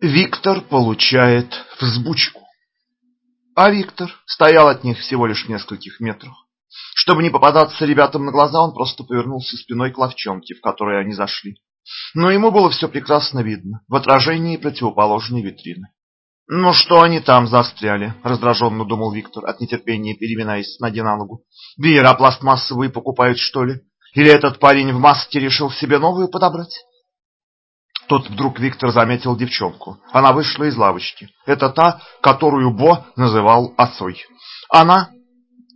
Виктор получает взбучку. А Виктор стоял от них всего лишь в нескольких метрах. Чтобы не попадаться ребятам на глаза, он просто повернулся спиной к ловчонке, в которой они зашли. Но ему было все прекрасно видно в отражении противоположной витрины. «Ну что они там застряли?» – раздраженно думал Виктор, от нетерпения переминаясь на ногу. «Веера пластмассовые покупают, что ли? Или этот парень в маске решил себе новую подобрать?» Тут вдруг Виктор заметил девчонку. Она вышла из лавочки. Это та, которую Бо называл осой. Она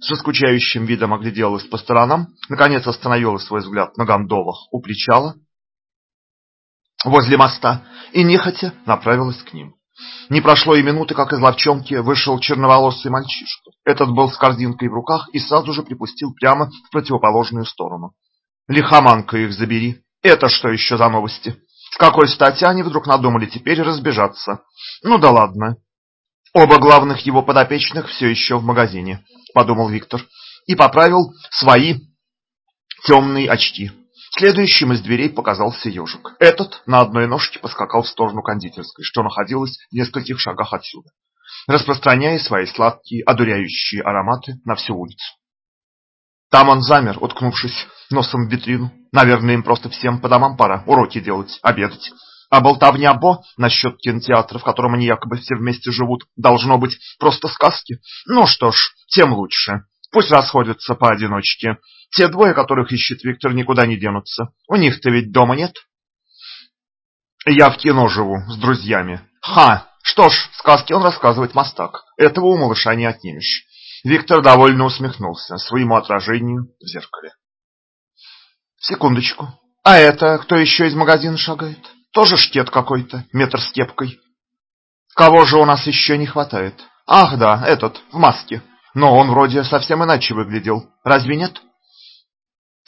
со скучающим видом огляделась по сторонам, наконец остановила свой взгляд на гондолах у причала возле моста и нехотя направилась к ним. Не прошло и минуты, как из ловчонки вышел черноволосый мальчишка. Этот был с корзинкой в руках и сразу же припустил прямо в противоположную сторону. Лихоманка их забери. Это что еще за новости? С какой стати они вдруг надумали теперь разбежаться? Ну да ладно. Оба главных его подопечных все еще в магазине, подумал Виктор и поправил свои темные очки. Следующим из дверей показался ежик. Этот на одной ножке поскакал в сторону кондитерской, что находилась в нескольких шагах отсюда, распространяя свои сладкие, одуряющие ароматы на всю улицу. Там он замер, уткнувшись носом в витрину. Наверное, им просто всем по домам пора уроки делать, обедать. А болтовня Бо насчет кинотеатра, в котором они якобы все вместе живут, должно быть просто сказки. Ну что ж, тем лучше. Пусть расходятся поодиночке. Те двое, которых ищет Виктор, никуда не денутся. У них-то ведь дома нет. Я в кино живу с друзьями. Ха! Что ж, сказки он рассказывать мастак. Этого у малыша не отнимешь. Виктор довольно усмехнулся своему отражению в зеркале. Секундочку. А это кто еще из магазина шагает? Тоже штет какой-то, метр с кепкой. Кого же у нас еще не хватает? Ах да, этот, в маске. Но он вроде совсем иначе выглядел. Разве нет?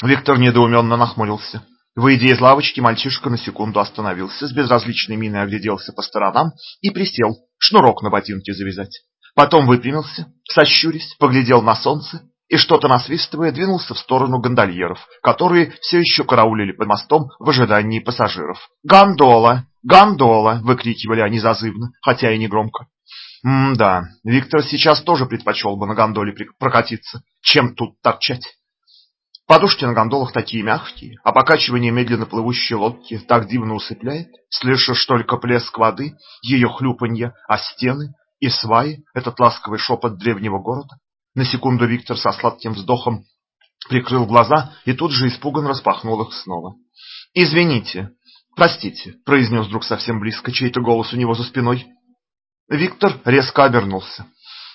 Виктор недоуменно нахмурился. Выйдя из лавочки, мальчишка на секунду остановился, с безразличной миной огляделся по сторонам и присел, шнурок на ботинке завязать. Потом выпрямился, сощурясь, поглядел на солнце и, что-то насвистывая, двинулся в сторону гондольеров, которые все еще караулили под мостом в ожидании пассажиров. «Гондола! Гондола!» — выкрикивали они зазывно, хотя и не громко. М-да, Виктор сейчас тоже предпочел бы на гондоле прокатиться, чем тут торчать. Подушки на гондолах такие мягкие, а покачивание медленно плывущей лодки так дивно усыпляет, слышишь только плеск воды, ее хлюпанье о стены и сваи, этот ласковый шепот древнего города. На секунду Виктор со сладким вздохом прикрыл глаза и тут же испуганно распахнул их снова. «Извините, простите», — произнес вдруг совсем близко чей-то голос у него за спиной. Виктор резко обернулся.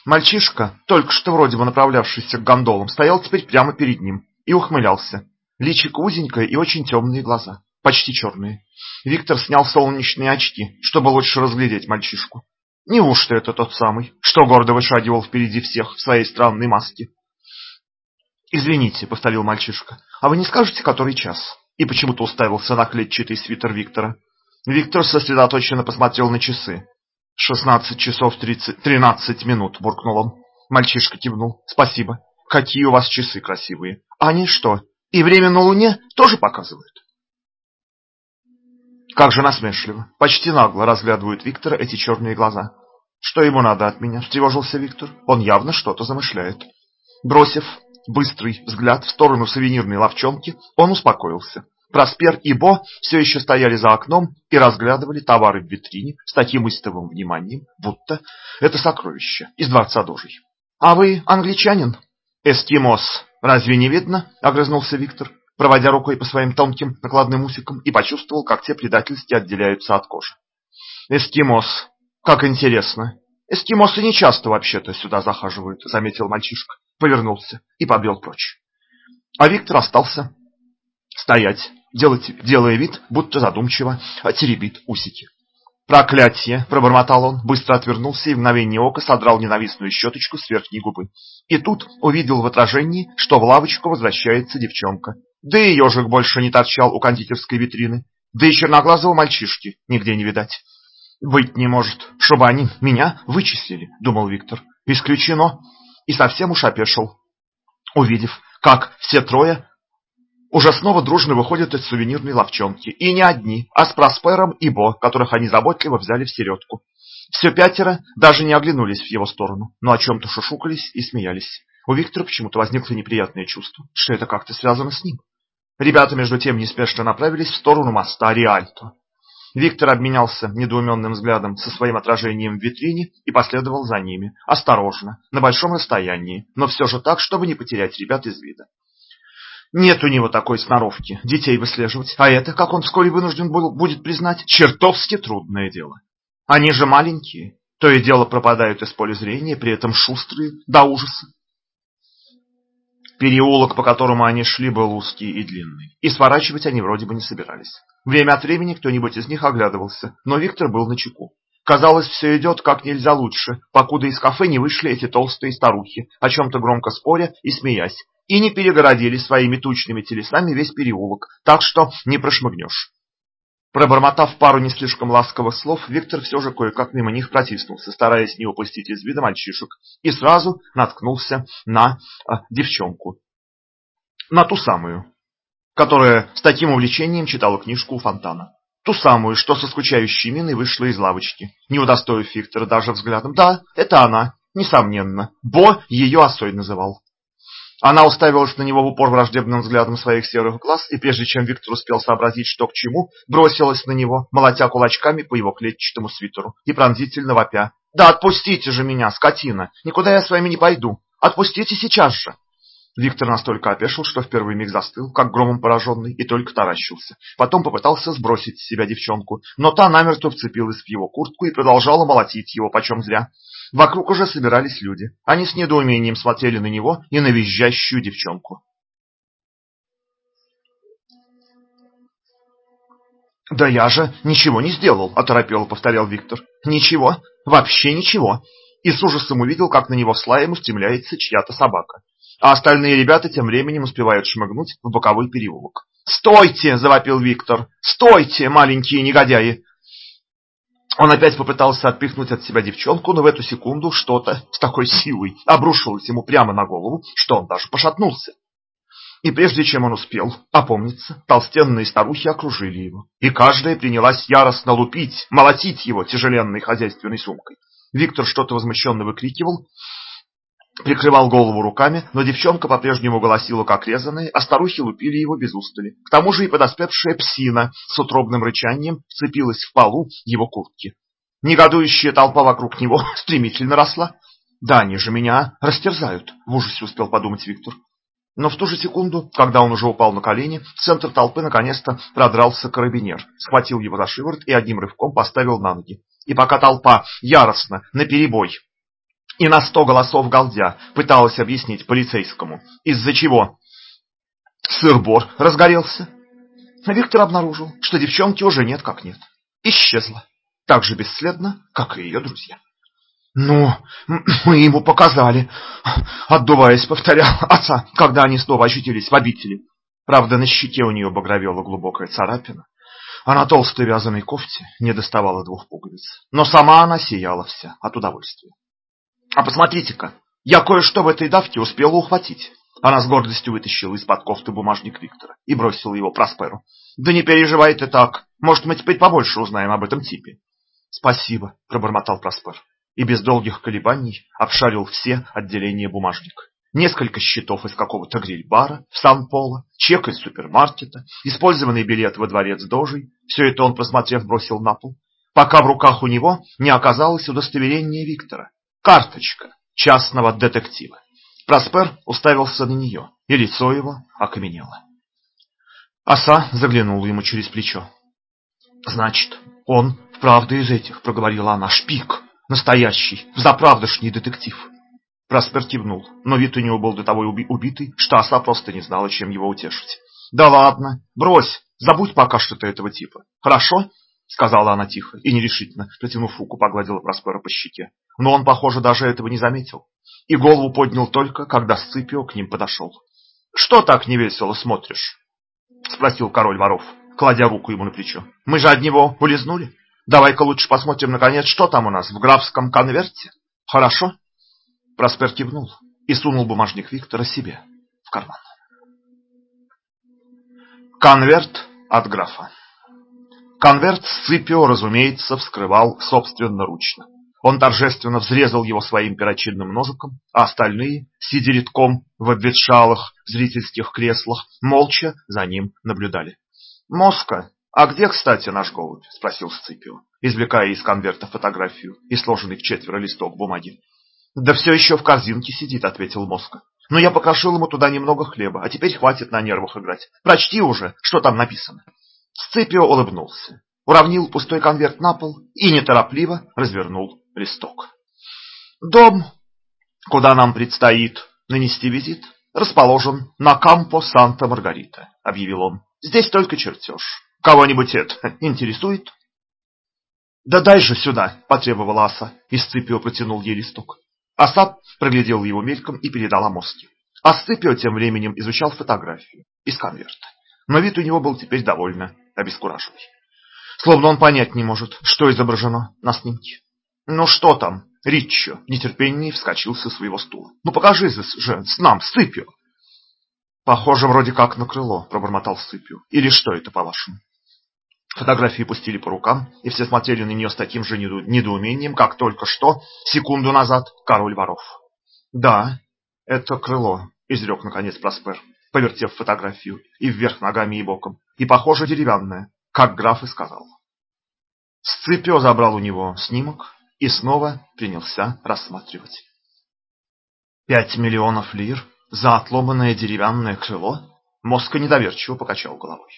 Мальчишка, только что вроде бы направлявшийся к гондолам, стоял теперь прямо перед ним и ухмылялся. Личико узенькое и очень темные глаза, почти черные. Виктор снял солнечные очки, чтобы лучше разглядеть мальчишку. Неужто это тот самый, что гордо вышагивал впереди всех в своей странной маске? «Извините», — повторил мальчишка, — «а вы не скажете, который час?» И почему-то уставился на клетчатый свитер Виктора. Виктор сосредоточенно посмотрел на часы. «Шестнадцать часов тридцать... тринадцать минут», — буркнул он. Мальчишка кивнул. «Спасибо. Какие у вас часы красивые. Они что, и время на Луне тоже показывают?» Как же насмешливо, почти нагло разглядывают Виктора эти черные глаза. Что ему надо от меня? встревожился Виктор. Он явно что-то замышляет. Бросив быстрый взгляд в сторону сувенирной лавчонки, он успокоился. Проспер и Бо все еще стояли за окном и разглядывали товары в витрине с таким истовым вниманием, будто это сокровище из дворца Дожий. «А вы англичанин?» «Эскимос. Разве не видно?» — огрызнулся Виктор проводя рукой по своим тонким накладным усикам, и почувствовал, как те предательски отделяются от кожи. «Эскимос. Как интересно. Эскимосы не часто вообще-то сюда захаживают», — заметил мальчишка, повернулся и побрел прочь. А Виктор остался стоять, делать, делая вид, будто задумчиво теребит усики. «Проклятие!» – пробормотал он, быстро отвернулся и в мгновение ока содрал ненавистную щеточку с верхней губы. И тут увидел в отражении, что в лавочку возвращается девчонка. Да и ежик больше не торчал у кондитерской витрины. Да и черноглазого мальчишки нигде не видать. «Быть не может, чтобы они меня вычислили», – думал Виктор. «Исключено». И совсем уж опешил, увидев, как все трое уже снова дружно выходят из сувенирной ловчонки. И не одни, а с Проспером и Бо, которых они заботливо взяли в середку. Все пятеро даже не оглянулись в его сторону, но о чем-то шушукались и смеялись. У Виктора почему-то возникло неприятное чувство, что это как-то связано с ним. Ребята, между тем, неспешно направились в сторону моста Риальто. Виктор обменялся недоуменным взглядом со своим отражением в витрине и последовал за ними, осторожно, на большом расстоянии, но все же так, чтобы не потерять ребят из вида. Нет у него такой сноровки детей выслеживать, а это, как он вскоре вынужден был, будет признать, чертовски трудное дело. Они же маленькие, то и дело пропадают из поля зрения, при этом шустрые до ужаса. Переулок, по которому они шли, был узкий и длинный, и сворачивать они вроде бы не собирались. Время от времени кто-нибудь из них оглядывался, но Виктор был начеку. Казалось, все идет как нельзя лучше, покуда из кафе не вышли эти толстые старухи, о чем-то громко споря и смеясь, и не перегородили своими тучными телесами весь переулок, так что не прошмыгнешь. Пробормотав пару не слишком ласковых слов, Виктор все же кое-как мимо них протиснулся, стараясь не упустить из вида мальчишек, и сразу наткнулся на э, девчонку. На ту самую, которая с таким увлечением читала книжку у фонтана. Ту самую, что со скучающей миной вышла из лавочки, не удостоив Виктора даже взглядом. Да, это она, несомненно. Бо ее осой называл. Она уставилась на него в упор враждебным взглядом своих серых глаз, и прежде чем Виктор успел сообразить, что к чему, бросилась на него, молотя кулачками по его клетчатому свитеру и пронзительно вопя. «Да отпустите же меня, скотина! Никуда я с вами не пойду! Отпустите сейчас же!» Виктор настолько опешил, что в первый миг застыл, как громом пораженный, и только таращился. Потом попытался сбросить с себя девчонку, но та намертво вцепилась в его куртку и продолжала молотить его почем зря. Вокруг уже собирались люди. Они с недоумением смотрели на него и на визжащую девчонку. «Да я же ничего не сделал», — оторопело повторял Виктор. «Ничего, вообще ничего». И с ужасом увидел, как на него слаем устремляется чья-то собака. А остальные ребята тем временем успевают шмыгнуть в боковой переулок. «Стойте!» — завопил Виктор. «Стойте, маленькие негодяи! Он опять попытался отпихнуть от себя девчонку, но в эту секунду что-то с такой силой обрушилось ему прямо на голову, что он даже пошатнулся. И прежде чем он успел опомниться, толстенные старухи окружили его, и каждая принялась яростно лупить, молотить его тяжеленной хозяйственной сумкой. Виктор что-то возмущенно выкрикивал, прикрывал голову руками, но девчонка по-прежнему голосила как резаная, а старухи лупили его без устали. К тому же и подоспевшая псина с утробным рычанием вцепилась в полу его куртки. Негодующая толпа вокруг него стремительно росла. «Да они же меня растерзают», — в ужасе успел подумать Виктор. Но в ту же секунду, когда он уже упал на колени, в центр толпы наконец-то продрался карабинер, схватил его за шиворот и одним рывком поставил на ноги. И пока толпа яростно, наперебой, и на сто голосов галдя пыталась объяснить полицейскому, из-за чего сыр-бор разгорелся. Виктор обнаружил, что девчонки уже нет как нет. Исчезла. Так же бесследно, как и ее друзья. «Ну, мы ему показали», — отдуваясь, повторял отца, когда они снова очутились в обители. Правда, на щеке у нее багровела глубокая царапина, а на толстой вязаной кофте не доставало двух пуговиц. Но сама она сияла вся от удовольствия. А посмотрите-ка, я кое-что в этой давке успела ухватить. Она с гордостью вытащила из-под кофты бумажник Виктора и бросила его Просперу. Да не переживай ты так. Может, мы теперь побольше узнаем об этом типе. Спасибо, пробормотал Проспер и без долгих колебаний обшарил все отделения бумажника. Несколько счетов из какого-то гриль-бара в Сан-Поло, чек из супермаркета, использованный билет во дворец Дожей. Все это он, просмотрев, бросил на пол, пока в руках у него не оказалось удостоверение Виктора. Карточка частного детектива. Проспер уставился на нее, и лицо его окаменело. Оса заглянула ему через плечо. «Значит, он вправду из этих», — проговорила она, — «шпик, настоящий, заправдошний детектив». Проспер кивнул, но вид у него был до того уби убитый, что оса просто не знала, чем его утешить. «Да ладно, брось, забудь пока что-то этого типа. Хорошо?» Сказала она тихо и нерешительно, протянув руку, погладила Проспера по щеке. Но он, похоже, даже этого не заметил. И голову поднял только, когда Сципио к ним подошел. «Что так невесело смотришь?» — спросил король воров, кладя руку ему на плечо. «Мы же от него улизнули. Давай-ка лучше посмотрим, наконец, что там у нас в графском конверте. Хорошо?» Проспер кивнул и сунул бумажник Виктора себе в карман. Конверт от графа. Конверт Сципио, разумеется, вскрывал собственноручно. Он торжественно взрезал его своим перочинным ножиком, а остальные, сидя редком в обветшалых зрительских креслах, молча за ним наблюдали. «Моска, а где, кстати, наш голубь?» – спросил Сципио, извлекая из конверта фотографию и сложенный в четверо листок бумаги. «Да все еще в корзинке сидит», – ответил Моска. «Но я покрошил ему туда немного хлеба, а теперь хватит на нервах играть. Прочти уже, что там написано». Сципио улыбнулся, уравнил пустой конверт на пол и неторопливо развернул листок. Дом, куда нам предстоит нанести визит, расположен на Кампо Санта-Маргарита, объявил он. Здесь только чертеж. Кого-нибудь это интересует? Да дай же сюда, потребовала Аса, и Сципио протянул ей листок. Аса проглядел его мельком и передал Амоске. А Сципио тем временем изучал фотографию из конверта. Но вид у него был теперь довольно обескураженный. Словно он понять не может, что изображено на снимке. «Ну что там?» Риччо в вскочил со своего стула. «Ну покажи же с нам, Сципио!» «Похоже вроде как на крыло», — пробормотал Сципио. «Или что это, по-вашему?» Фотографии пустили по рукам, и все смотрели на нее с таким же недоумением, как только что, секунду назад, король воров. «Да, это крыло», — изрек наконец Проспер, повертев фотографию и вверх ногами и боком, и, похоже, деревянное, как граф и сказал. Сципио забрал у него снимок и снова принялся рассматривать. Пять миллионов лир за отломанное деревянное крыло? Моска недоверчиво покачал головой.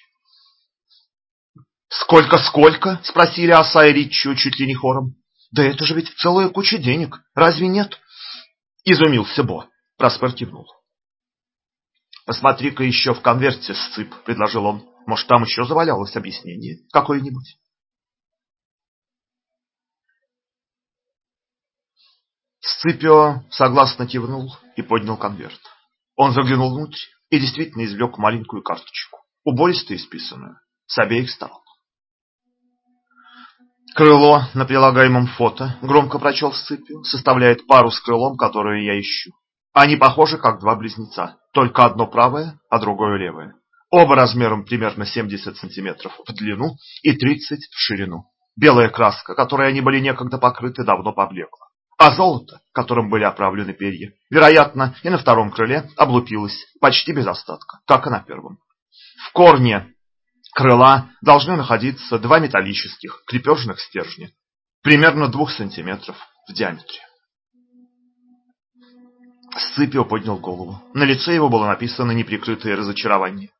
«Сколько-сколько?» — спросили Оса и Риччо чуть ли не хором. «Да это же ведь целая куча денег, разве нет?» Изумился Бо. Проспер кивнул. «Посмотри-ка еще в конверте, Сцып», — предложил он. «Может, там еще завалялось объяснение какое-нибудь?» Сципио согласно кивнул и поднял конверт. Он заглянул внутрь и действительно извлек маленькую карточку, убористо исписанную, с обеих сторон. Крыло на прилагаемом фото, громко прочел Сципио, составляет пару с крылом, которую я ищу. Они похожи, как два близнеца, только одно правое, а другое левое. Оба размером примерно 70 сантиметров в длину и 30 в ширину. Белая краска, которой они были некогда покрыты, давно поблекла а золото, которым были оправлены перья, вероятно, и на втором крыле облупилось почти без остатка, как и на первом. В корне крыла должны находиться два металлических крепежных стержня, примерно двух сантиметров в диаметре. Сципио поднял голову. На лице его было написано неприкрытое разочарование.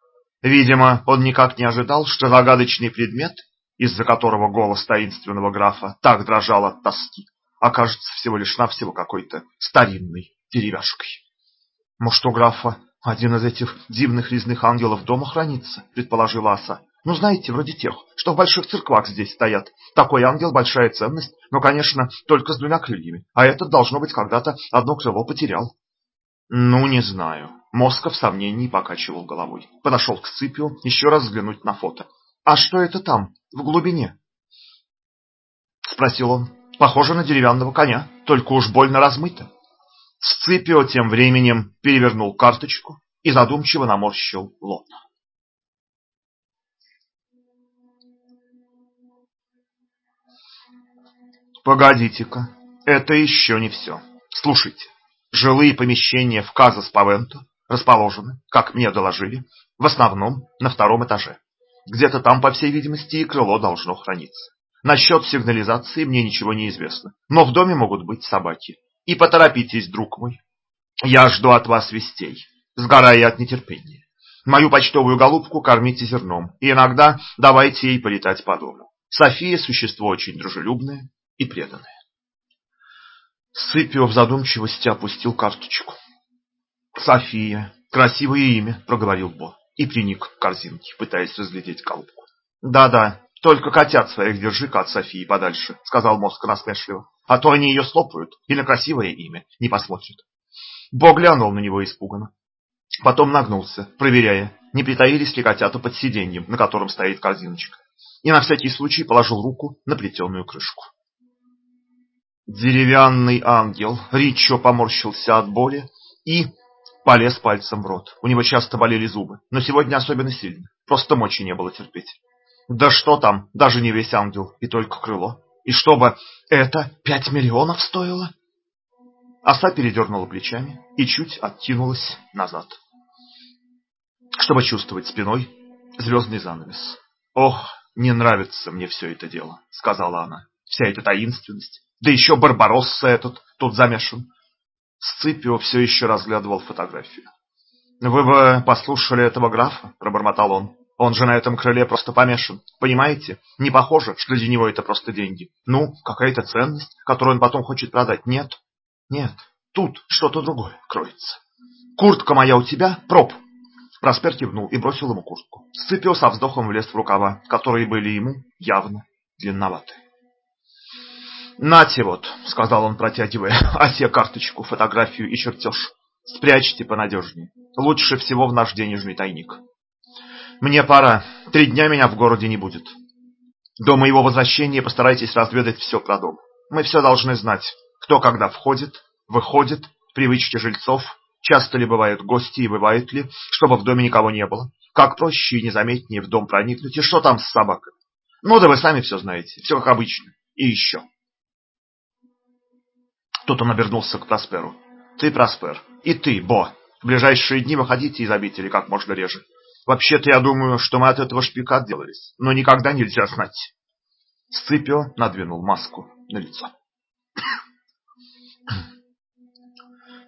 Видимо, он никак не ожидал, что загадочный предмет, из-за которого голос таинственного графа так дрожал от тоски, окажется всего лишь навсего какой-то старинной деревяшкой. Может, у графа один из этих дивных резных ангелов дома хранится, предположила Аса. Ну, знаете, вроде тех, что в больших церквах здесь стоят. Такой ангел – большая ценность, но, конечно, только с двумя крыльями. А этот, должно быть, когда-то одно крыло потерял. Ну, не знаю. Моска в сомнении покачивал головой. Подошел к Сципио еще раз взглянуть на фото. А что это там, в глубине? Спросил он. Похоже на деревянного коня, только уж больно размыто. Сципио тем временем перевернул карточку и задумчиво наморщил лоб. Погодите-ка, это еще не все. Слушайте, жилые помещения в Казас-Павенто расположены, как мне доложили, в основном на втором этаже. Где-то там, по всей видимости, и крыло должно храниться. Насчет сигнализации мне ничего не известно, но в доме могут быть собаки. И поторопитесь, друг мой. Я жду от вас вестей, сгорая от нетерпения. Мою почтовую голубку кормите зерном, и иногда давайте ей полетать по дому. София – существо очень дружелюбное и преданное. Сыпио в задумчивости опустил карточку. «София, красивое имя», — проговорил Бо и приник к корзинке, пытаясь разглядеть голубку. «Да-да, только котят своих держи-ка от Софии подальше, сказал мозг насмешливо. А то они ее слопают и на красивое имя не посмотрят. Бог глянул на него испуганно. Потом нагнулся, проверяя, не притаились ли котята под сиденьем, на котором стоит корзиночка. И на всякий случай положил руку на плетеную крышку. Деревянный ангел Ричо поморщился от боли и полез пальцем в рот. У него часто болели зубы, но сегодня особенно сильно. Просто мочи не было терпеть. Да что там, даже не весь ангел, и только крыло. И чтобы это пять миллионов стоило? Оса передернула плечами и чуть откинулась назад, чтобы чувствовать спиной звездный занавес. «Ох, не нравится мне все это дело», — сказала она. «Вся эта таинственность. Да еще Барбаросса этот тут замешан». Сципио все еще разглядывал фотографию. «Вы бы послушали этого графа?» — пробормотал он. «Он же на этом крыле просто помешан. Понимаете? Не похоже, что для него это просто деньги. Ну, какая-то ценность, которую он потом хочет продать. Нет, нет, тут что-то другое кроется. Куртка моя у тебя, проб. Проспер кивнул и бросил ему куртку. Сципио со вздохом влез в рукава, которые были ему явно длинноваты. «Нате вот», — сказал он, протягивая осе карточку, фотографию и чертеж. «Спрячьте понадежнее. Лучше всего в наш денежный тайник. Мне пора. Три дня меня в городе не будет. До моего возвращения постарайтесь разведать все про дом. Мы все должны знать. Кто когда входит, выходит, привычки жильцов, часто ли бывают гости и бывает ли, чтобы в доме никого не было, как проще и незаметнее в дом проникнуть, и что там с собакой. Ну да вы сами все знаете, все как обычно. И еще. Тут он обернулся к Просперу. Ты, Проспер, и ты, Бо, в ближайшие дни выходите из обители как можно реже. Вообще-то я думаю, что мы от этого шпика отделались, но никогда нельзя знать. Сципио надвинул маску на лицо.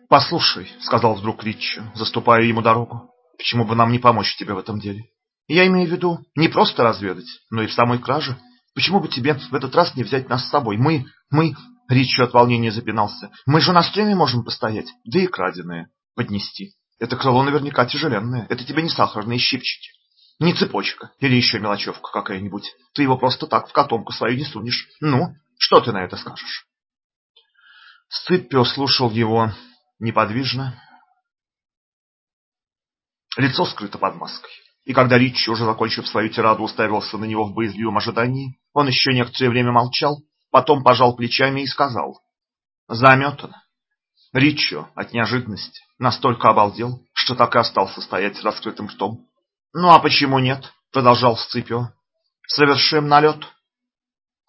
«Послушай», — сказал вдруг Риччо, заступая ему дорогу, — «почему бы нам не помочь тебе в этом деле? Я имею в виду не просто разведать, но и в самой краже. Почему бы тебе в этот раз не взять нас с собой? Мы, мы...» Риччо от волнения запинался. «Мы же на стреме можем постоять, да и краденое поднести. Это крыло наверняка тяжеленное, это тебе не сахарные щипчики, не цепочка или еще мелочевка какая-нибудь. Ты его просто так в котомку свою не сунешь. Ну, что ты на это скажешь?» Сциппио слушал его неподвижно, лицо скрыто под маской. И когда Ричи, уже закончив свою тираду, уставился на него в боязливом ожидании, он еще некоторое время молчал, потом пожал плечами и сказал «Заметано». Ричо от неожиданности настолько обалдел, что так и остался стоять с раскрытым ртом. «Ну а почему нет?» — продолжал Сципио. «Совершим налет.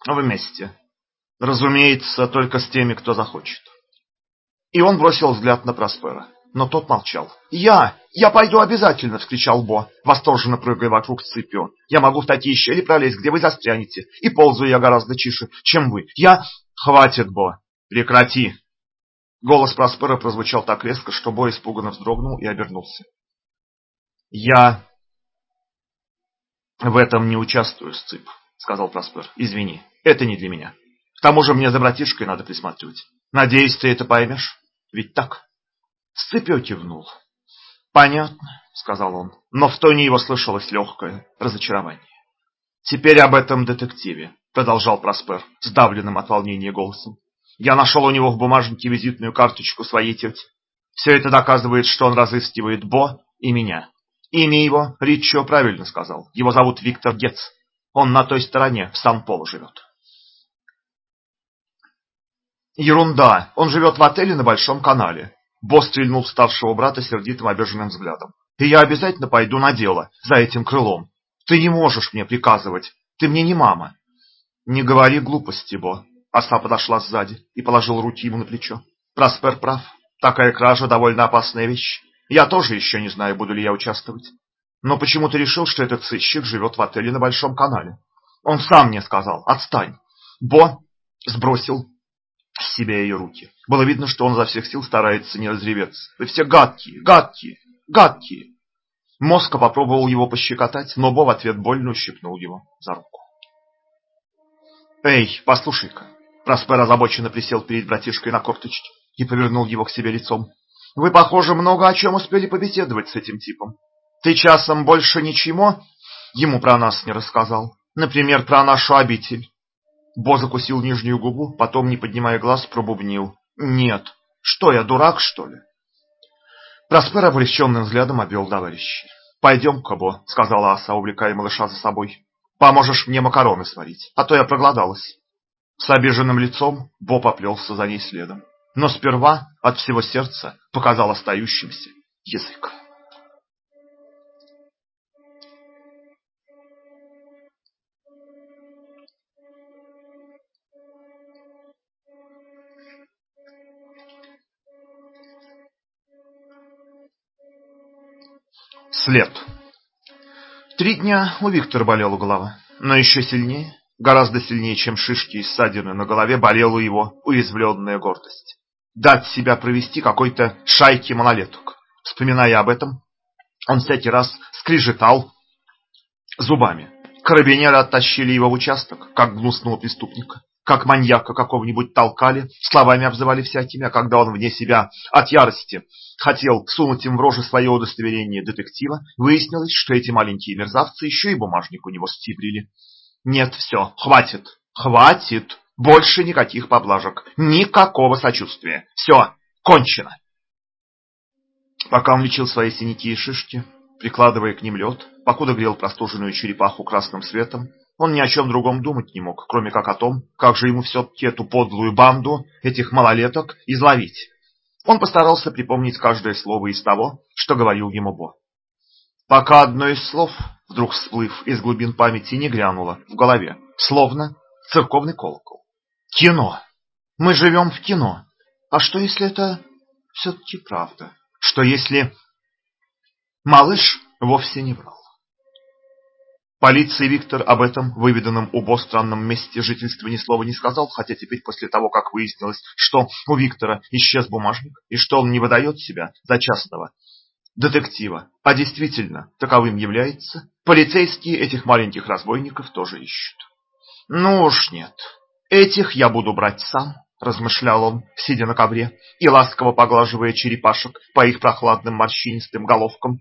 Вместе. Разумеется, только с теми, кто захочет. И он бросил взгляд на Проспера, но тот молчал. «Я! Я пойду обязательно!» — вскричал Бо, восторженно прыгая вокруг Сципио. «Я могу в такие щели пролезть, где вы застрянете, и ползаю я гораздо чише, чем вы. Я...» «Хватит, Бо! Прекрати!» Голос Проспера прозвучал так резко, что Бо испуганно вздрогнул и обернулся. «Я в этом не участвую, Сцип», — сказал Проспер. «Извини, это не для меня. К тому же мне за братишкой надо присматривать. Надеюсь, ты это поймешь? Ведь так?» Сципио кивнул. «Понятно», — сказал он, но в тоне его слышалось легкое разочарование. «Теперь об этом детективе», — продолжал Проспер, сдавленным от волнения голосом. «Я нашел у него в бумажнике визитную карточку своей тети. Все это доказывает, что он разыскивает Бо и меня. Имя его Ричо правильно сказал. Его зовут Виктор Гетц. Он на той стороне, в Сан-Поло живет. Ерунда. Он живет в отеле на Большом канале. Босс стрельнул в старшего брата сердитым обиженным взглядом. И я обязательно пойду на дело за этим крылом. Ты не можешь мне приказывать. Ты мне не мама. Не говори глупости, Бо. Оса подошла сзади и положила руки ему на плечо. Проспер прав. Такая кража довольно опасная вещь. Я тоже еще не знаю, буду ли я участвовать. Но почему ты решил, что этот сыщик живет в отеле на Большом канале? Он сам мне сказал. Отстань. Бо сбросил с себя ее руки. Было видно, что он за всех сил старается не разреветься. Вы все гадкие, гадкие, гадкие. Моска попробовал его пощекотать, но Бо в ответ больно ущипнул его за руку. «Эй, послушай-ка!» Проспер озабоченно присел перед братишкой на корточке и повернул его к себе лицом. «Вы, похоже, много о чем успели побеседовать с этим типом. Ты часом больше ничего ему про нас не рассказал? Например, про нашу обитель?» Бо закусил нижнюю губу, потом, не поднимая глаз, пробубнил. «Нет. Что, я дурак, что ли?» Проспер облегченным взглядом обвел товарищей. «Пойдем-ка, Бо», — сказала Аса, увлекая малыша за собой. «Поможешь мне макароны сварить, а то я проголодалась». С обиженным лицом Бо поплелся за ней следом. Но сперва от всего сердца показал остающимся язык. След. Три дня у Виктора болела голова, но еще сильнее, гораздо сильнее, чем шишки и ссадины на голове, болела его уязвленная гордость. Дать себя провести какой-то шайке малолеток. Вспоминая об этом, он всякий раз скрижетал зубами. Карабинеры оттащили его в участок, как гнусного преступника как маньяка какого-нибудь толкали, словами обзывали всякими, а когда он вне себя от ярости хотел сунуть им в рожи свое удостоверение детектива, выяснилось, что эти маленькие мерзавцы еще и бумажник у него стибрили. Нет, все, хватит, хватит, больше никаких поблажек, никакого сочувствия, все, кончено. Пока он лечил свои синяки и шишки, прикладывая к ним лед, покуда грел простуженную черепаху красным светом, он ни о чем другом думать не мог, кроме как о том, как же ему все-таки эту подлую банду, этих малолеток, изловить. Он постарался припомнить каждое слово из того, что говорил ему Бо. Пока одно из слов, вдруг всплыв из глубин памяти, не грянуло в голове, словно церковный колокол. Кино! Мы живем в кино. А что, если это все-таки правда? Что, если малыш вовсе не врал? Полиции Виктор об этом выведенном убо странном месте жительства ни слова не сказал, хотя теперь после того, как выяснилось, что у Виктора исчез бумажник и что он не выдает себя за частного детектива, а действительно таковым является, полицейские этих маленьких разбойников тоже ищут. Ну уж нет, этих я буду брать сам, размышлял он, сидя на ковре и ласково поглаживая черепашек по их прохладным морщинистым головкам.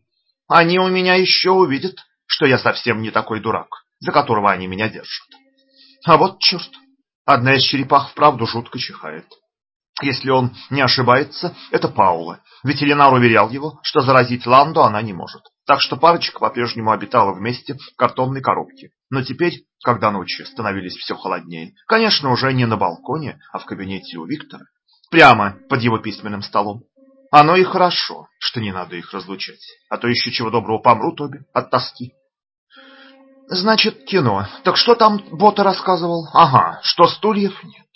Они у меня еще увидят, что я совсем не такой дурак, за которого они меня держат. А вот черт, одна из черепах вправду жутко чихает. Если он не ошибается, это Паула. Ветеринар уверял его, что заразить Ланду она не может. Так что парочка по-прежнему обитала вместе в картонной коробке. Но теперь, когда ночи становились все холоднее, конечно, уже не на балконе, а в кабинете у Виктора, прямо под его письменным столом. Оно и хорошо, что не надо их разлучать, а то еще чего доброго помрут обе от тоски. Значит, кино. Так что там Бота рассказывал? Ага, что стульев нет.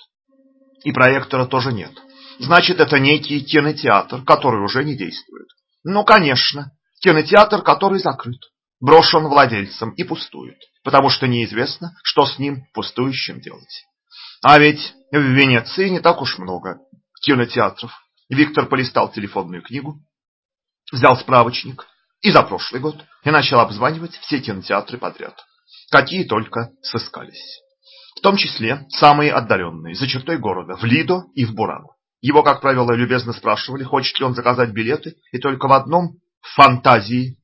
И проектора тоже нет. Значит, это некий кинотеатр, который уже не действует. Ну, конечно, кинотеатр, который закрыт, брошен владельцем и пустует, потому что неизвестно, что с ним пустующим делать. А ведь в Венеции не так уж много кинотеатров. Виктор полистал телефонную книгу, взял справочник и за прошлый год и начал обзванивать все кинотеатры подряд, какие только сыскались. В том числе самые отдаленные, за чертой города, в Лидо и в Бурано. Его, как правило, любезно спрашивали, хочет ли он заказать билеты, и только в одном в фантазии.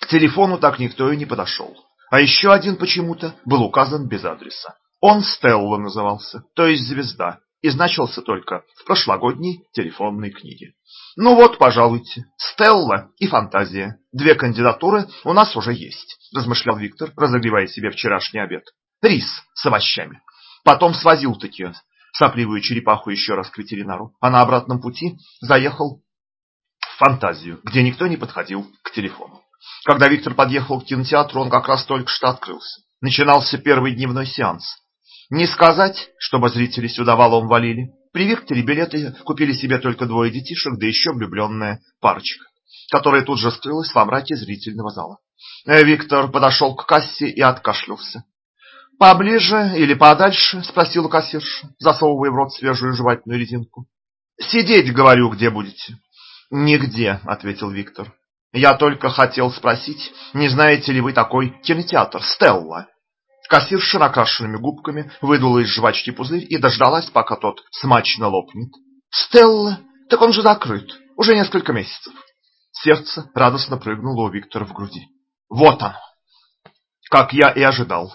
К телефону так никто и не подошел. А еще один почему-то был указан без адреса. Он Стелла назывался, то есть звезда, и значился только в прошлогодней телефонной книге. Ну вот, пожалуйте, Стелла и Фантазия. Две кандидатуры у нас уже есть, размышлял Виктор, разогревая себе вчерашний обед. Рис с овощами. Потом свозил таки сопливую черепаху еще раз к ветеринару, а на обратном пути заехал в Фантазию, где никто не подходил к телефону. Когда Виктор подъехал к кинотеатру, он как раз только что открылся. Начинался первый дневной сеанс. Не сказать, чтобы зрители сюда валом валили. При Викторе билеты купили себе только двое детишек, да еще влюбленная парочка, которая тут же скрылась во мраке зрительного зала. Э, Виктор подошел к кассе и откашлялся. «Поближе или подальше?» – спросила кассирша, засовывая в рот свежую жевательную резинку. «Сидеть, говорю, где будете?» «Нигде», – ответил Виктор. «Я только хотел спросить, не знаете ли вы такой кинотеатр «Стелла»?» Кассирша накрашенными губками выдула из жвачки пузырь и дождалась, пока тот смачно лопнет. «Стелла? Так он же закрыт. Уже несколько месяцев». Сердце радостно прыгнуло у Виктора в груди. «Вот оно!» «Как я и ожидал!»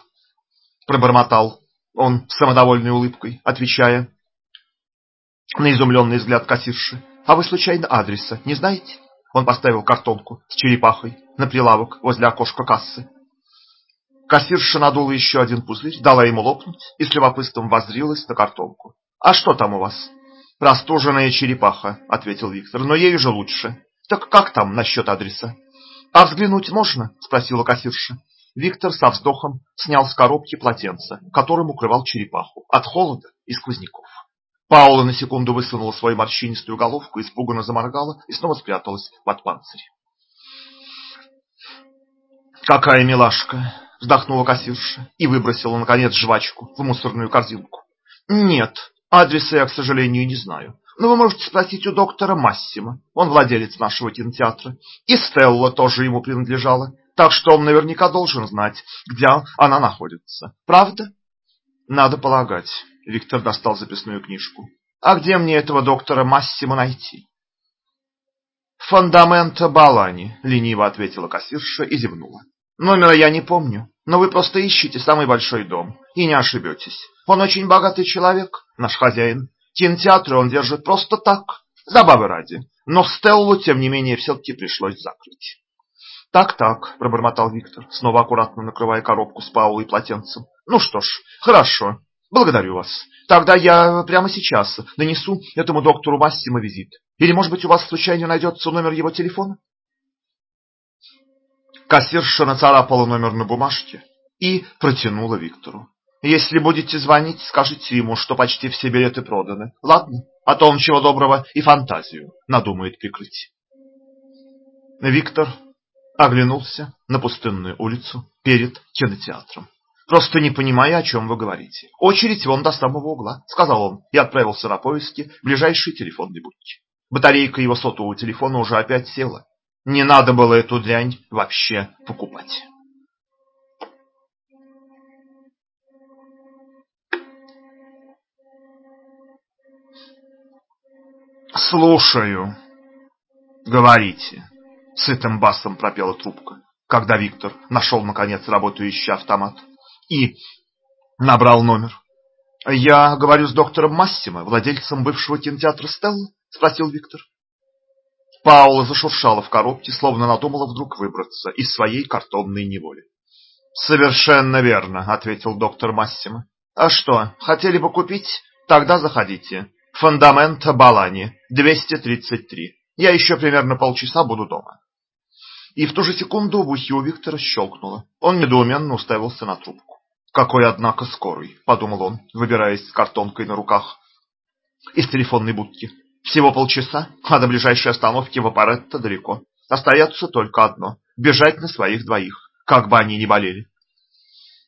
Пробормотал он с самодовольной улыбкой, отвечая на изумленный взгляд кассирши. «А вы, случайно, адреса не знаете?» Он поставил картонку с черепахой на прилавок возле окошка кассы. Кассирша надула еще один пузырь, дала ему лопнуть и с любопытством воззрилась на картонку. «А что там у вас?» «Простуженная черепаха», — ответил Виктор, — «но ей уже лучше. Так как там насчет адреса?» «А взглянуть можно?» — спросила кассирша. Виктор со вздохом снял с коробки полотенце, которым укрывал черепаху, от холода и сквозняков. Паула на секунду высунула свою морщинистую головку, испуганно заморгала и снова спряталась под панцирь. Какая милашка, вздохнула кассирша и выбросила наконец жвачку в мусорную корзинку. Нет, адреса я, к сожалению, не знаю. Но вы можете спросить у доктора Массима. Он владелец нашего кинотеатра. И Стелла тоже ему принадлежала. Так что он наверняка должен знать, где она находится. Правда? Надо полагать. Виктор достал записную книжку. А где мне этого доктора Массима найти? Фондамента Балани, лениво ответила кассирша и зевнула. Номера я не помню, но вы просто ищите самый большой дом и не ошибетесь. Он очень богатый человек, наш хозяин. Кинотеатр он держит просто так, забавы ради. Но Стеллу, тем не менее, все-таки пришлось закрыть. «Так-так», — пробормотал Виктор, снова аккуратно накрывая коробку с Паулой полотенцем. «Ну что ж, хорошо. Благодарю вас. Тогда я прямо сейчас нанесу этому доктору Массимо визит. Или, может быть, у вас случайно найдется номер его телефона?» Кассирша нацарапала номер на бумажке и протянула Виктору. «Если будете звонить, скажите ему, что почти все билеты проданы. Ладно? А то он чего доброго и фантазию надумает прикрыть». Виктор оглянулся на пустынную улицу перед кинотеатром. «Просто не понимаю, о чем вы говорите. Очередь вон до самого угла», — сказал он и отправился на поиски ближайшей телефонной будки. Батарейка его сотового телефона уже опять села. Не надо было эту дрянь вообще покупать. «Слушаю. Говорите», — сытым басом пропела трубка, когда Виктор нашел, наконец, работающий автомат и набрал номер. «Я говорю с доктором Массимо, владельцем бывшего кинотеатра «Стелла»?» — спросил Виктор. Паула зашуршала в коробке, словно надумала вдруг выбраться из своей картонной неволи. «Совершенно верно», — ответил доктор Массимо. «А что, хотели бы купить? Тогда заходите. Фундамента Балани, 233. Я еще примерно полчаса буду дома». И в ту же секунду в ухе у Виктора щелкнуло. Он недоуменно уставился на трубку. «Какой, однако, скорый», — подумал он, выбираясь с картонкой на руках из телефонной будки. «Всего полчаса, а до ближайшей остановки Апаретто далеко. Остается только одно — бежать на своих двоих, как бы они ни болели».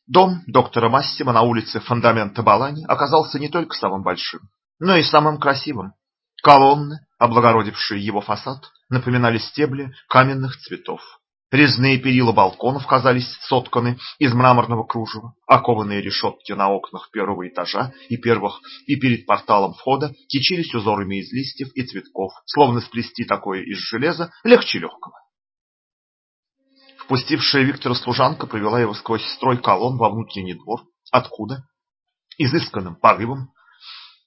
Дом доктора Массима на улице Фундамента Балани оказался не только самым большим, но и самым красивым. Колонны, облагородившие его фасад, напоминали стебли каменных цветов. Резные перила балконов казались сотканы из мраморного кружева, окованные решетки на окнах первого этажа и первых и перед порталом входа кичились узорами из листьев и цветков, словно сплести такое из железа легче легкого. Впустившая Виктора служанка провела его сквозь строй колонн во внутренний двор, откуда, изысканным порывом,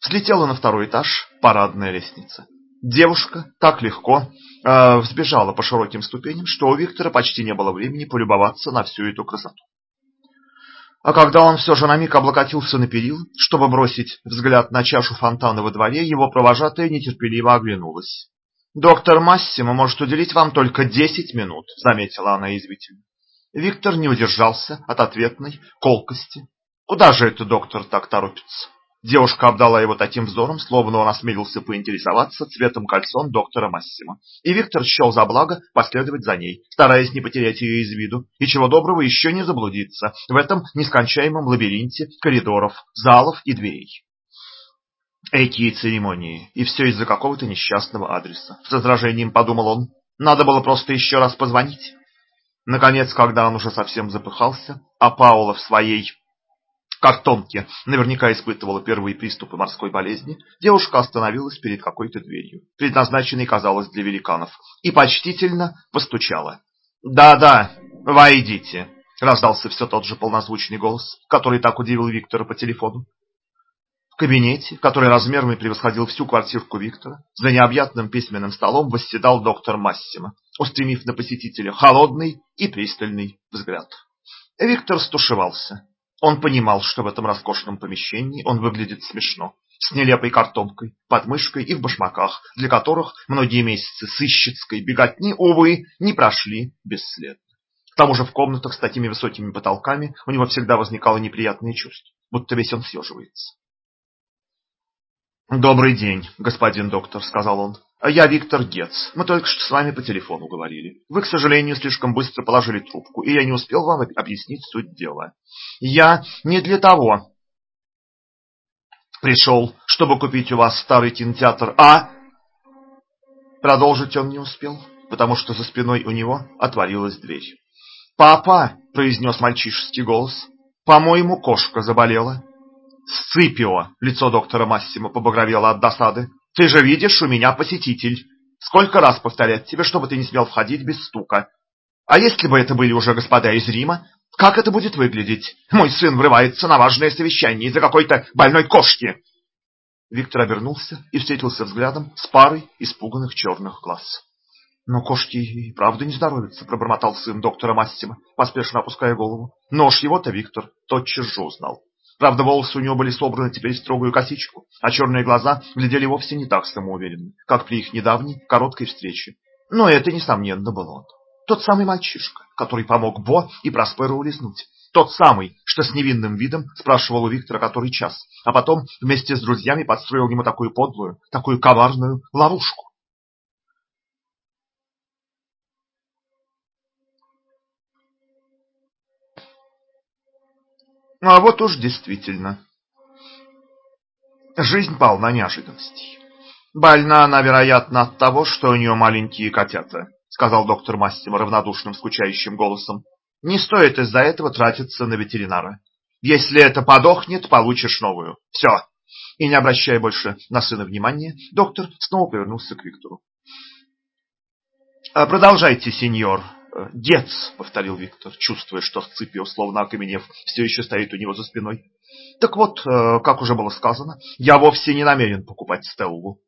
Взлетела на второй этаж парадная лестница. Девушка так легко э, взбежала по широким ступеням, что у Виктора почти не было времени полюбоваться на всю эту красоту. А когда он все же на миг облокотился на перил, чтобы бросить взгляд на чашу фонтана во дворе, его провожатая нетерпеливо оглянулась. «Доктор Массимо может уделить вам только десять минут», — заметила она извительно. Виктор не удержался от ответной колкости. «Куда же это доктор так торопится?» Девушка обдала его таким взором, словно он осмелился поинтересоваться цветом кольцон доктора Массимо. И Виктор счел за благо последовать за ней, стараясь не потерять ее из виду, и чего доброго еще не заблудиться в этом нескончаемом лабиринте коридоров, залов и дверей. Эти церемонии, и все из-за какого-то несчастного адреса. С раздражением подумал он, надо было просто еще раз позвонить. Наконец, когда он уже совсем запыхался, а Паула в своей картонке наверняка испытывала первые приступы морской болезни, девушка остановилась перед какой-то дверью, предназначенной, казалось, для великанов, и почтительно постучала. «Да-да, войдите», — раздался все тот же полнозвучный голос, который так удивил Виктора по телефону. В кабинете, который размерами превосходил всю квартирку Виктора, за необъятным письменным столом восседал доктор Массимо, устремив на посетителя холодный и пристальный взгляд. Виктор стушевался. Он понимал, что в этом роскошном помещении он выглядит смешно, с нелепой картонкой, под мышкой и в башмаках, для которых многие месяцы сыщицкой беготни, увы, не прошли бесследно. К тому же в комнатах с такими высокими потолками у него всегда возникало неприятное чувство, будто весь он съеживается. «Добрый день, господин доктор», — сказал он, Я Виктор Гец. Мы только что с вами по телефону говорили. Вы, к сожалению, слишком быстро положили трубку, и я не успел вам объяснить суть дела. Я не для того пришел, чтобы купить у вас старый кинотеатр, а... Продолжить он не успел, потому что за спиной у него отворилась дверь. «Папа!» — произнес мальчишеский голос. «По-моему, кошка заболела». «Сципио!» — лицо доктора Массимо побагровело от досады. Ты же видишь, у меня посетитель. Сколько раз повторять тебе, чтобы ты не смел входить без стука? А если бы это были уже господа из Рима, как это будет выглядеть? Мой сын врывается на важное совещание из-за какой-то больной кошки. Виктор обернулся и встретился взглядом с парой испуганных черных глаз. Но кошки и правда не здоровятся, пробормотал сын доктора Массима, поспешно опуская голову. Но уж его-то Виктор тотчас же узнал. Правда, волосы у него были собраны теперь в строгую косичку, а черные глаза глядели вовсе не так самоуверенно, как при их недавней короткой встрече. Но это, несомненно, был он. Тот самый мальчишка, который помог Бо и Просперу улизнуть. Тот самый, что с невинным видом спрашивал у Виктора который час, а потом вместе с друзьями подстроил ему такую подлую, такую коварную ловушку. А вот уж действительно. Жизнь полна неожиданностей. Больна она, вероятно, от того, что у нее маленькие котята, сказал доктор Мастимо равнодушным, скучающим голосом. Не стоит из-за этого тратиться на ветеринара. Если это подохнет, получишь новую. Все. И не обращая больше на сына внимания, доктор снова повернулся к Виктору. «Продолжайте, сеньор», «Дец», — повторил Виктор, чувствуя, что Сципио, словно окаменев, все еще стоит у него за спиной. «Так вот, э, как уже было сказано, я вовсе не намерен покупать Стеллу».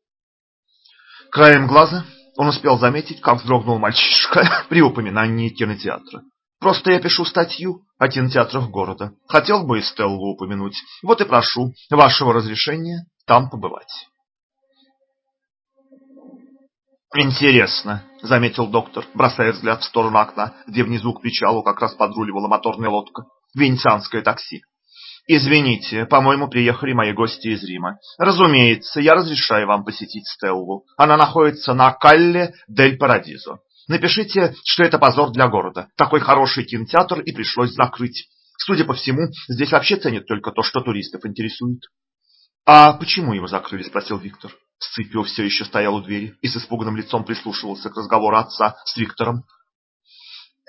Краем глаза он успел заметить, как вздрогнул мальчишка при упоминании кинотеатра. «Просто я пишу статью о кинотеатрах города. Хотел бы и Стеллу упомянуть. Вот и прошу вашего разрешения там побывать». «Интересно», — заметил доктор, бросая взгляд в сторону окна, где внизу к причалу как раз подруливала моторная лодка. «Венецианское такси». «Извините, по-моему, приехали мои гости из Рима. Разумеется, я разрешаю вам посетить Стеллу. Она находится на Калле дель Парадизо. Напишите, что это позор для города. Такой хороший кинотеатр и пришлось закрыть. Судя по всему, здесь вообще ценят только то, что туристов интересует». «А почему его закрыли?» – спросил Виктор. Сципио все еще стоял у двери и с испуганным лицом прислушивался к разговору отца с Виктором.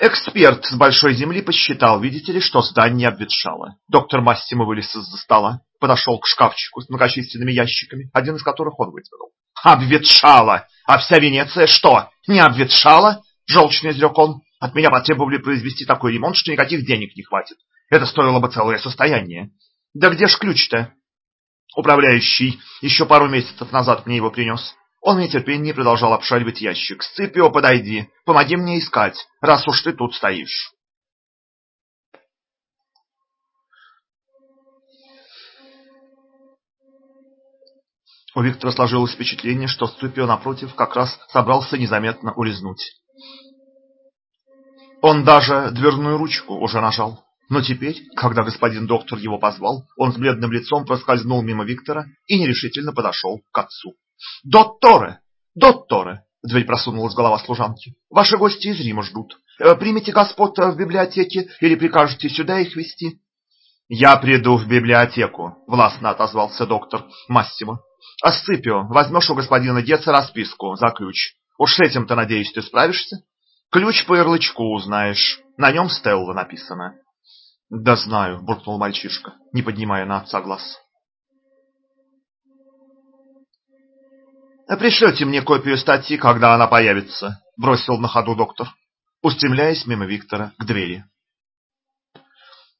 Эксперт с большой земли посчитал, видите ли, что здание обветшало. Доктор Массимо вылез из-за стола, подошел к шкафчику с многочисленными ящиками, один из которых он выдвинул. «Обветшало! А вся Венеция что, не обветшала?» — желчно изрек он. «От меня потребовали произвести такой ремонт, что никаких денег не хватит. Это стоило бы целое состояние. Да где ж ключ-то?» Управляющий еще пару месяцев назад мне его принес. Он в нетерпении продолжал обшаривать ящик. «Сципио, подойди, помоги мне искать, раз уж ты тут стоишь». У Виктора сложилось впечатление, что Сципио, напротив, как раз собрался незаметно улизнуть. Он даже дверную ручку уже нажал. Но теперь, когда господин доктор его позвал, он с бледным лицом проскользнул мимо Виктора и нерешительно подошел к отцу. «Дотторе! Дотторе!» — в дверь просунулась голова служанки. «Ваши гости из Рима ждут. Э, примите господ в библиотеке или прикажете сюда их вести?» «Я приду в библиотеку», — властно отозвался доктор Массимо. «Асципио, возьмешь у господина Деца расписку за ключ. Уж с этим-то, надеюсь, ты справишься? Ключ по ярлычку узнаешь. На нем Стелла написано». «Да знаю», — буркнул мальчишка, не поднимая на отца глаз. «Пришлете мне копию статьи, когда она появится», — бросил на ходу доктор, устремляясь мимо Виктора к двери.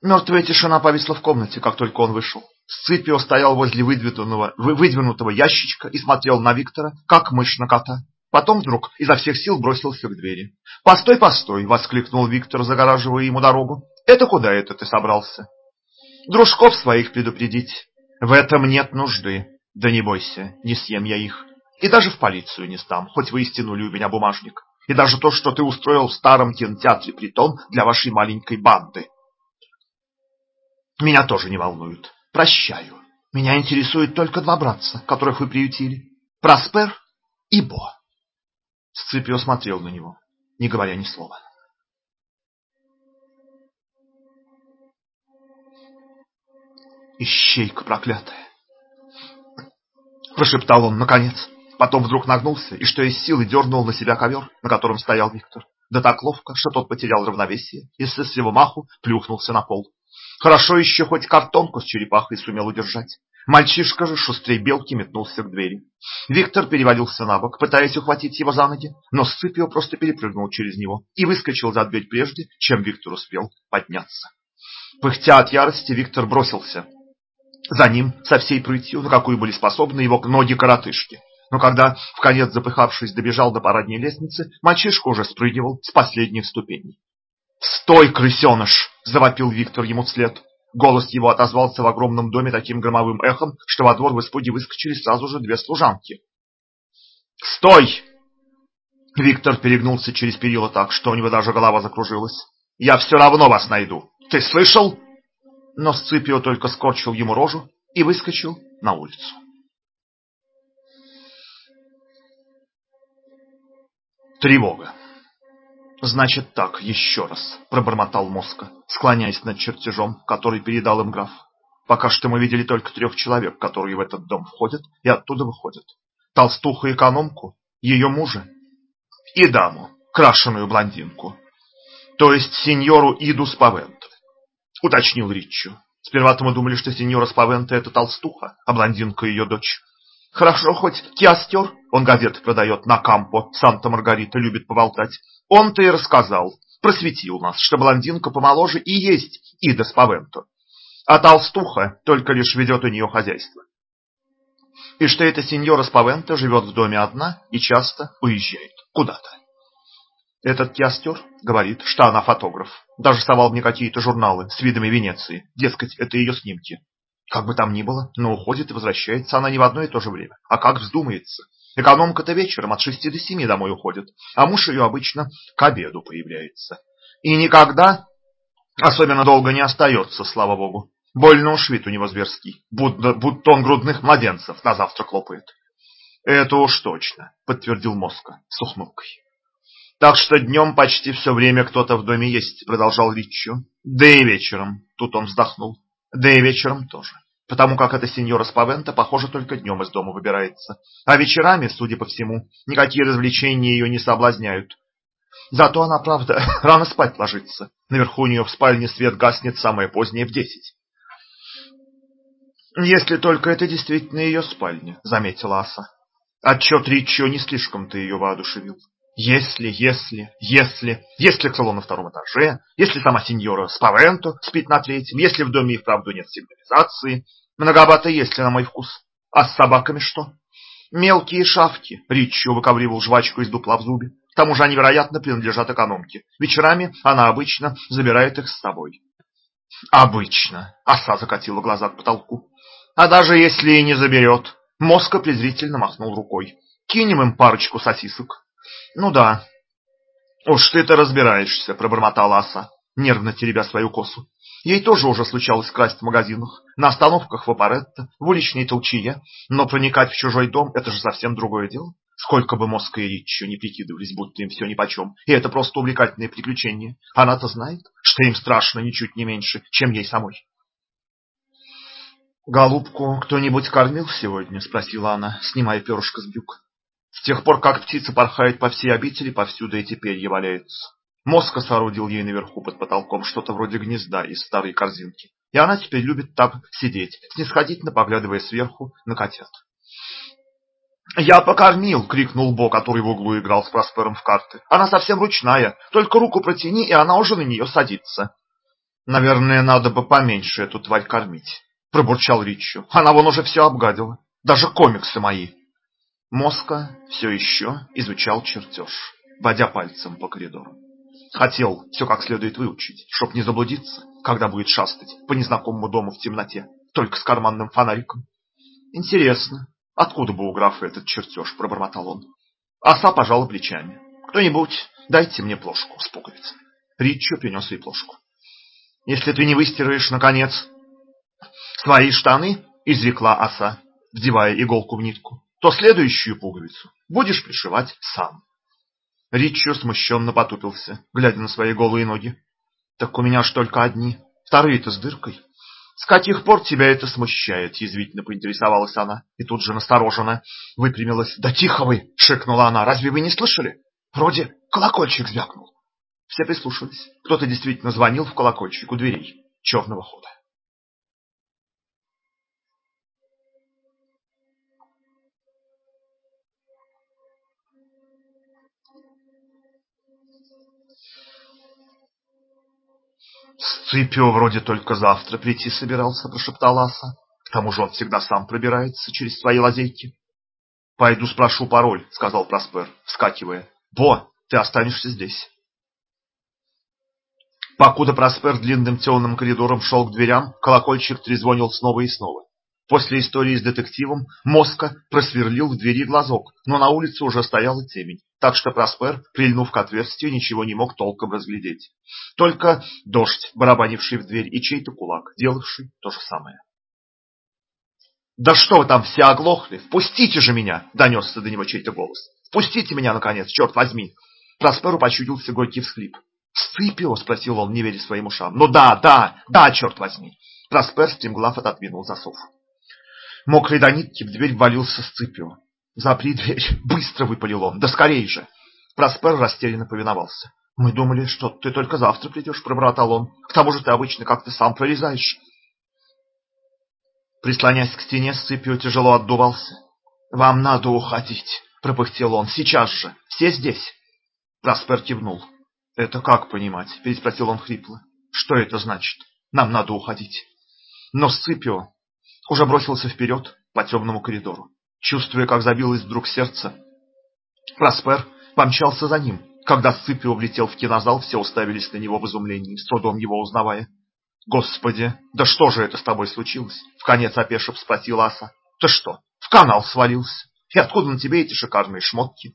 Мертвая тишина повисла в комнате, как только он вышел. Сципио стоял возле выдвинутого, выдвинутого ящичка и смотрел на Виктора, как мышь на кота. Потом вдруг изо всех сил бросился к двери. «Постой, постой!» — воскликнул Виктор, загораживая ему дорогу. Это куда это ты собрался? Дружков своих предупредить. В этом нет нужды. Да не бойся, не съем я их. И даже в полицию не сдам, хоть вы и стянули у меня бумажник. И даже то, что ты устроил в старом кинотеатре притон для вашей маленькой банды. Меня тоже не волнует. Прощаю. Меня интересуют только два братца, которых вы приютили. Проспер и Бо. Сципио смотрел на него, не говоря ни слова. «Ищейка проклятая!» Прошептал он наконец. Потом вдруг нагнулся и что из силы дернул на себя ковер, на котором стоял Виктор. Да так ловко, что тот потерял равновесие и с всего маху плюхнулся на пол. Хорошо еще хоть картонку с черепахой сумел удержать. Мальчишка же шустрей белки метнулся к двери. Виктор перевалился на бок, пытаясь ухватить его за ноги, но Сципио просто перепрыгнул через него и выскочил за дверь прежде, чем Виктор успел подняться. Пыхтя от ярости, Виктор бросился за ним со всей прытью, на какую были способны его ноги-коротышки. Но когда, в конец запыхавшись, добежал до парадной лестницы, мальчишка уже спрыгивал с последних ступеней. «Стой, крысеныш!» – завопил Виктор ему вслед. Голос его отозвался в огромном доме таким громовым эхом, что во двор в испуге выскочили сразу же две служанки. «Стой!» Виктор перегнулся через перила так, что у него даже голова закружилась. «Я все равно вас найду! Ты слышал?» Но Сципио только скорчил ему рожу и выскочил на улицу. Тревога. Значит так, еще раз, пробормотал Моска, склоняясь над чертежом, который передал им граф. Пока что мы видели только трех человек, которые в этот дом входят и оттуда выходят. Толстуху-экономку, ее мужа и даму, крашеную блондинку. То есть сеньору Иду Спавент уточнил Риччо. Сперва-то мы думали, что сеньора Спавента это толстуха, а блондинка ее дочь. Хорошо, хоть киостер, он газеты продает на Кампо, Санта-Маргарита, любит поболтать. Он-то и рассказал, просветил нас, что блондинка помоложе и есть Ида Спавенто. А толстуха только лишь ведет у нее хозяйство. И что эта сеньора Спавента живет в доме одна и часто уезжает куда-то. Этот киостер говорит, что она фотограф. Даже совал мне какие-то журналы с видами Венеции. Дескать, это ее снимки. Как бы там ни было, но уходит и возвращается она не в одно и то же время, а как вздумается. Экономка-то вечером от шести до семи домой уходит, а муж ее обычно к обеду появляется. И никогда особенно долго не остается, слава богу. Больно уж вид у него зверский, будто, будто он грудных младенцев на завтрак лопает. Это уж точно, подтвердил Моска с ухмылкой. Так что днем почти все время кто-то в доме есть, продолжал Риччо. Да и вечером, тут он вздохнул. Да и вечером тоже. Потому как эта сеньора Спавента, похоже, только днем из дома выбирается. А вечерами, судя по всему, никакие развлечения ее не соблазняют. Зато она, правда, рано спать ложится. Наверху у нее в спальне свет гаснет самое позднее в десять. Если только это действительно ее спальня, заметила Аса. Отчет Риччо не слишком-то ее воодушевил. Если, если, если, если крыло на втором этаже, если сама сеньора Спавенто спит на третьем, если в доме и вправду нет сигнализации, многовато если на мой вкус. А с собаками что? Мелкие шавки, Риччо выковыривал жвачку из дупла в зубе. К тому же они, вероятно, принадлежат экономке. Вечерами она обычно забирает их с собой. Обычно. Оса закатила глаза к потолку. А даже если и не заберет, Моска презрительно махнул рукой. Кинем им парочку сосисок. Ну да. Уж ты-то разбираешься, пробормотала Аса, нервно теребя свою косу. Ей тоже уже случалось красть в магазинах, на остановках в аппаретто, в уличной толчье, но проникать в чужой дом – это же совсем другое дело. Сколько бы Моска и Риччо не прикидывались, будто им все нипочем, и это просто увлекательное приключение. Она-то знает, что им страшно ничуть не меньше, чем ей самой. «Голубку кто-нибудь кормил сегодня?» – спросила она, снимая перышко с брюк. С тех пор, как птица порхает по всей обители, повсюду эти перья валяются. Моска соорудил ей наверху под потолком что-то вроде гнезда из старой корзинки. И она теперь любит там сидеть, снисходительно поглядывая сверху на котят. «Я покормил!» — крикнул Бо, который в углу играл с Проспером в карты. «Она совсем ручная. Только руку протяни, и она уже на нее садится». «Наверное, надо бы поменьше эту тварь кормить», — пробурчал Ричу. «Она вон уже все обгадила. Даже комиксы мои». Моска все еще изучал чертеж, водя пальцем по коридору. Хотел все как следует выучить, чтоб не заблудиться, когда будет шастать по незнакомому дому в темноте, только с карманным фонариком. Интересно, откуда бы у графа этот чертеж, пробормотал он. Оса пожала плечами. Кто-нибудь, дайте мне плошку с пуговицами. Ричо принес ей плошку. Если ты не выстираешь, наконец, свои штаны, изрекла оса, вдевая иголку в нитку, то следующую пуговицу будешь пришивать сам. Риччо смущенно потупился, глядя на свои голые ноги. Так у меня ж только одни, вторые-то с дыркой. С каких пор тебя это смущает? язвительно поинтересовалась она и тут же настороженно выпрямилась. Да тихо вы, шикнула она. Разве вы не слышали? Вроде колокольчик звякнул. Все прислушались. Кто-то действительно звонил в колокольчик у дверей черного хода. Сципио вроде только завтра прийти собирался, прошептал Аса. К тому же он всегда сам пробирается через свои лазейки. Пойду спрошу пароль, сказал Проспер, вскакивая. Бо, ты останешься здесь. Покуда Проспер длинным темным коридором шел к дверям, колокольчик трезвонил снова и снова. После истории с детективом Моска просверлил в двери глазок, но на улице уже стояла темень, так что Проспер, прильнув к отверстию, ничего не мог толком разглядеть. Только дождь, барабанивший в дверь, и чей-то кулак, делавший то же самое. «Да что вы там все оглохли? Впустите же меня!» — донесся до него чей-то голос. «Впустите меня, наконец, черт возьми!» Просперу почудился горький всхлип. «Сципио?» — спросил он, не веря своим ушам. «Ну да, да, да, черт возьми!» Проспер стремглав отодвинул засов. Мокрый до нитки в дверь ввалился Сципио. «Запри дверь!» — быстро выпалил он. «Да скорей же!» Проспер растерянно повиновался. «Мы думали, что ты только завтра придешь», — пробормотал он. «К тому же ты обычно как-то сам пролезаешь». Прислонясь к стене, Сципио тяжело отдувался. «Вам надо уходить», — пропыхтел он. «Сейчас же! Все здесь!» Проспер кивнул. «Это как понимать?» — переспросил он хрипло. «Что это значит? Нам надо уходить». Но Сципио уже бросился вперед по темному коридору. Чувствуя, как забилось вдруг сердце, Проспер помчался за ним. Когда Сципио влетел в кинозал, все уставились на него в изумлении, с трудом его узнавая. «Господи, да что же это с тобой случилось?» — В конец опешив спросил Аса. «Ты что, в канал свалился? И откуда на тебе эти шикарные шмотки?»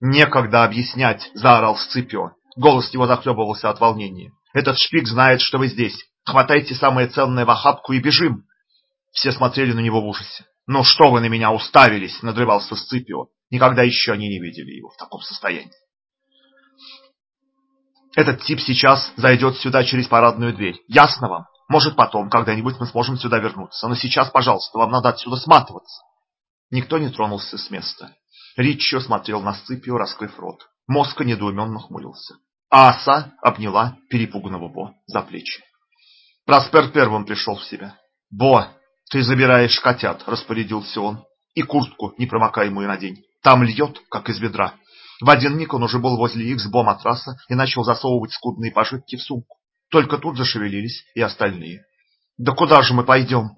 «Некогда объяснять!» — заорал Сципио. Голос его захлебывался от волнения. «Этот шпик знает, что вы здесь. Хватайте самое ценное в охапку и бежим!» Все смотрели на него в ужасе. «Ну что вы на меня уставились?» — надрывался Сципио. Никогда еще они не видели его в таком состоянии. Этот тип сейчас зайдет сюда через парадную дверь. Ясно вам? Может, потом, когда-нибудь мы сможем сюда вернуться. Но сейчас, пожалуйста, вам надо отсюда сматываться. Никто не тронулся с места. Риччо смотрел на Сципио, раскрыв рот. Моска недоуменно хмурился. А оса обняла перепуганного Бо за плечи. Проспер первым пришел в себя. «Бо, ты забираешь котят», — распорядился он. «И куртку непромокаемую надень. Там льет, как из ведра». В один миг он уже был возле их с Бо матраса и начал засовывать скудные пожитки в сумку. Только тут зашевелились и остальные. «Да куда же мы пойдем?»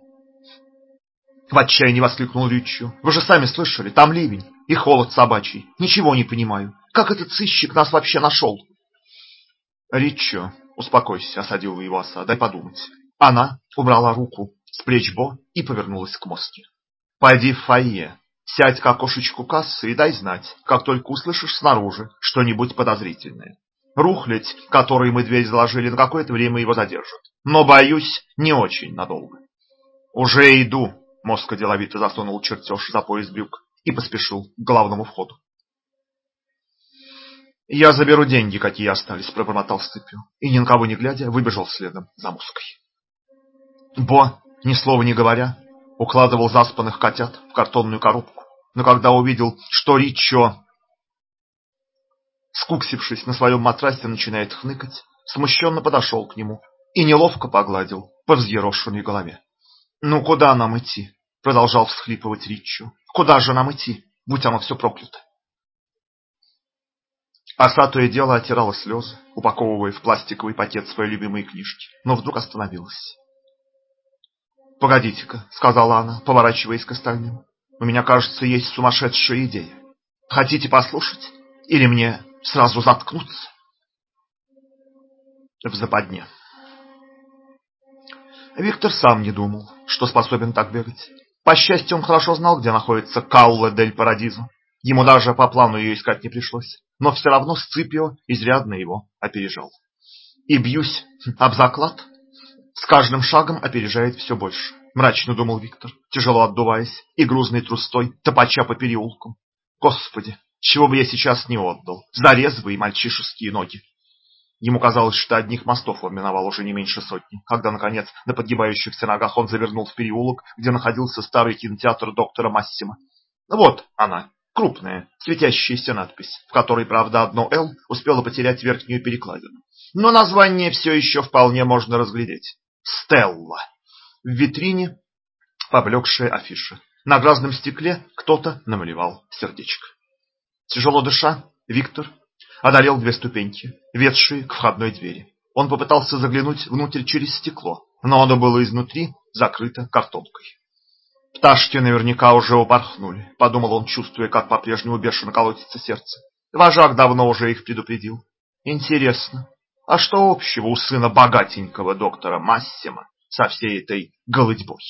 В отчаянии воскликнул Ричью. «Вы же сами слышали, там ливень и холод собачий. Ничего не понимаю. Как этот сыщик нас вообще нашел?» «Ричью, успокойся», — осадил его оса, — «дай подумать». Она убрала руку с плеч Бо и повернулась к мосту. «Пойди в фойе, сядь к окошечку кассы и дай знать, как только услышишь снаружи что-нибудь подозрительное. Рухлядь, который мы дверь заложили, на какое-то время его задержат. Но, боюсь, не очень надолго». «Уже иду», — Моска деловито засунул чертеж за пояс брюк и поспешил к главному входу. «Я заберу деньги, какие остались», — пробормотал Сципио, и, ни на кого не глядя, выбежал следом за Моской. Бо ни слова не говоря, укладывал заспанных котят в картонную коробку. Но когда увидел, что Ричо, скуксившись на своем матрасе, начинает хныкать, смущенно подошел к нему и неловко погладил по взъерошенной голове. «Ну, куда нам идти?» — продолжал всхлипывать Ричо. «Куда же нам идти, будь оно все проклято?» Оса то и дело отирала слезы, упаковывая в пластиковый пакет свои любимые книжки, но вдруг остановилась. «Погодите-ка», — сказала она, поворачиваясь к остальным. «У меня, кажется, есть сумасшедшая идея. Хотите послушать? Или мне сразу заткнуться?» В западне. Виктор сам не думал, что способен так бегать. По счастью, он хорошо знал, где находится Калла дель Парадизо. Ему даже по плану ее искать не пришлось. Но все равно Сципио изрядно его опережал. И бьюсь об заклад, с каждым шагом опережает все больше, мрачно думал Виктор, тяжело отдуваясь и грузной трустой топача по переулку. Господи, чего бы я сейчас не отдал за резвые мальчишеские ноги. Ему казалось, что одних мостов он миновал уже не меньше сотни, когда, наконец, на подгибающихся ногах он завернул в переулок, где находился старый кинотеатр доктора Массима. Вот она, крупная, светящаяся надпись, в которой, правда, одно «Л» успело потерять верхнюю перекладину. Но название все еще вполне можно разглядеть. «Стелла». В витрине поблекшая афиша. На грязном стекле кто-то намалевал сердечко. Тяжело дыша, Виктор одолел две ступеньки, ведшие к входной двери. Он попытался заглянуть внутрь через стекло, но оно было изнутри закрыто картонкой. Пташки наверняка уже упорхнули, подумал он, чувствуя, как по-прежнему бешено колотится сердце. Вожак давно уже их предупредил. Интересно, а что общего у сына богатенького доктора Массима со всей этой голытьбой?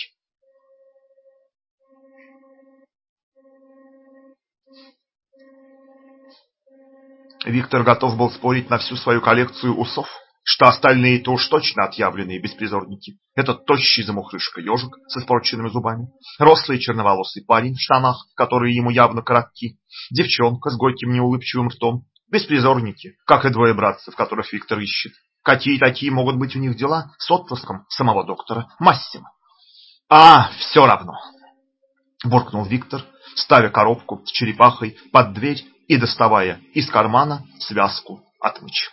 Виктор готов был спорить на всю свою коллекцию усов, что остальные-то уж точно отъявленные беспризорники. Этот тощий замухрышка-ежик с испорченными зубами, рослый черноволосый парень в штанах, которые ему явно коротки, девчонка с горьким неулыбчивым ртом, беспризорники, как и двое братцев, которых Виктор ищет. Какие такие могут быть у них дела с отпуском самого доктора Массима? А, все равно, буркнул Виктор, ставя коробку с черепахой под дверь и доставая из кармана связку отмычек.